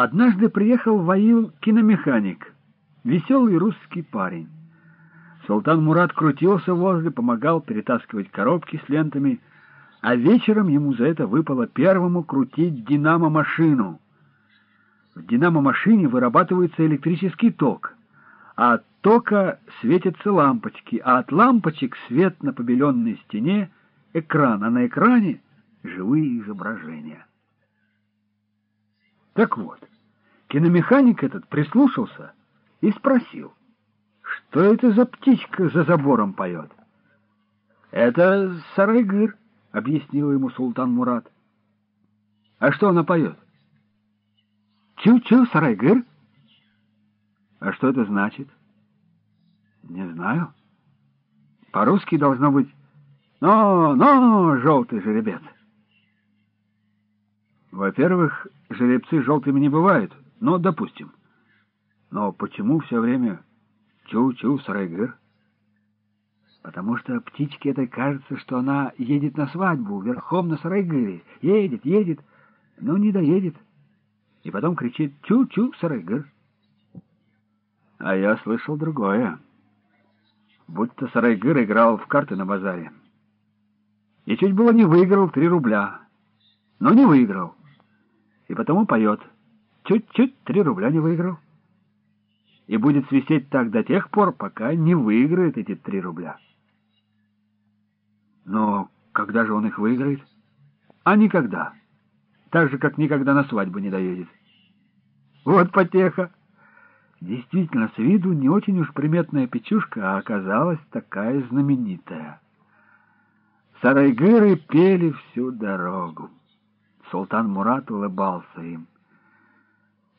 Однажды приехал в Аил киномеханик, веселый русский парень. Султан Мурат крутился возле, помогал перетаскивать коробки с лентами, а вечером ему за это выпало первому крутить динамо-машину. В динамо-машине вырабатывается электрический ток, а от тока светятся лампочки, а от лампочек свет на побеленной стене — экран, а на экране — живые изображения. Так вот, киномеханик этот прислушался и спросил, что это за птичка за забором поет? — Это Сарайгыр, — объяснил ему султан Мурат. — А что она поет? — Чу-чу, Сарайгыр. — А что это значит? — Не знаю. По-русски должно быть «Но, но, желтый жеребец». Во-первых, жеребцы желтыми не бывают, но допустим. Но почему все время чу-чу, сарайгыр? Потому что птичке этой кажется, что она едет на свадьбу верхом на сарайгыре. Едет, едет, но не доедет. И потом кричит чу-чу, сарайгыр. А я слышал другое. Будто сарайгыр играл в карты на базаре. И чуть было не выиграл три рубля. Но не выиграл и потому поет. Чуть-чуть три рубля не выиграл. И будет свистеть так до тех пор, пока не выиграет эти три рубля. Но когда же он их выиграет? А никогда. Так же, как никогда на свадьбу не доедет. Вот потеха. Действительно, с виду не очень уж приметная печушка, а оказалась такая знаменитая. Сарайгыры пели всю дорогу. Султан Мурат улыбался им.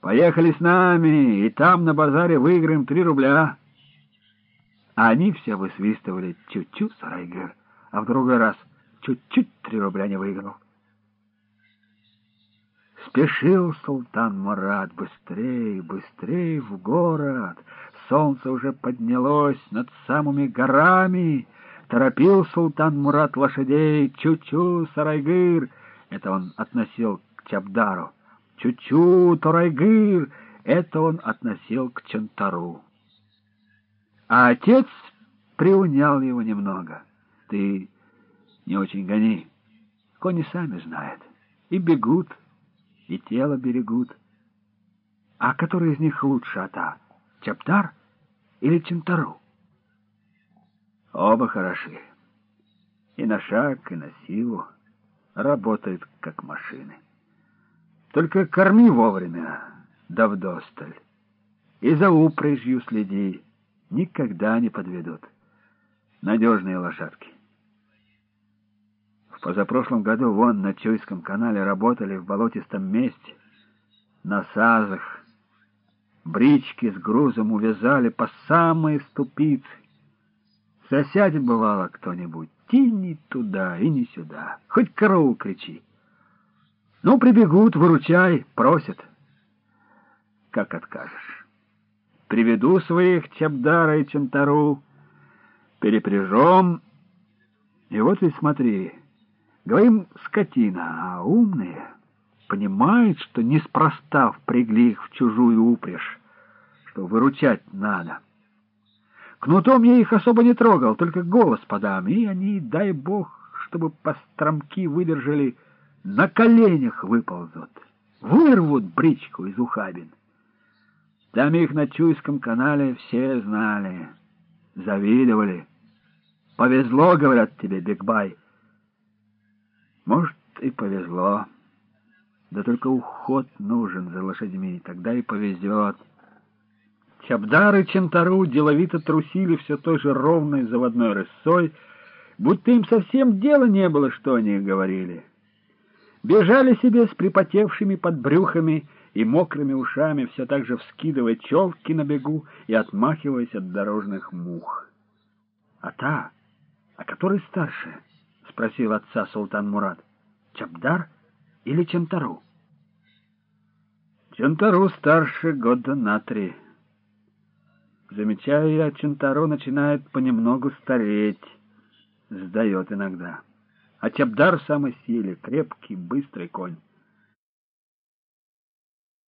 «Поехали с нами, и там на базаре выиграем три рубля». А они все высвистывали «Чуть-чуть, Сарайгер», а в другой раз «Чуть-чуть три рубля не выиграл». Спешил султан Мурат быстрее, быстрее в город. Солнце уже поднялось над самыми горами. Торопил султан Мурат лошадей. Чу-чу, Сарайгыр, это он относил к Чабдару. Чу-чу, Торайгыр, это он относил к Чантару. А отец приунял его немного. Ты не очень гони. Кони сами знают. И бегут, и тело берегут. А который из них лучше ата? Чаптар или Чантару? Оба хороши. И на шаг, и на силу работают как машины. Только корми вовремя, да вдосталь. И за упряжью следи, никогда не подведут. Надежные лошадки. В позапрошлом году вон на Чуйском канале работали в болотистом месте, на сазах. Брички с грузом увязали по самые ступицы. Засядет, бывало, кто-нибудь, идти ни туда и ни сюда. Хоть корову кричи. Ну, прибегут, выручай, просят. Как откажешь? Приведу своих Чабдара и Чантару, перепряжем. И вот ведь смотри, говорим скотина, а умные понимают, что неспроста впрягли их в чужую упряжь, что выручать надо. Кнутом я их особо не трогал, только голос подам, и они, дай бог, чтобы постромки выдержали, на коленях выползут, вырвут бричку из ухабин. Там их на Чуйском канале все знали, завидовали. Повезло, говорят тебе, Бигбай. Может, и повезло. Да только уход нужен за лошадьми, тогда и повезет. Чабдар и Чентару деловито трусили все той же ровной заводной рысой, будто им совсем дела не было, что они говорили. Бежали себе с припотевшими под брюхами и мокрыми ушами, все так же вскидывая челки на бегу и отмахиваясь от дорожных мух. — А та, а который старше? — спросил отца Султан Мурат. — Чабдар или Чентару? — Чентару старше года на три. Замечаю я, Чентаро начинает понемногу стареть, сдает иногда. А Чабдар в самой силе, крепкий, быстрый конь.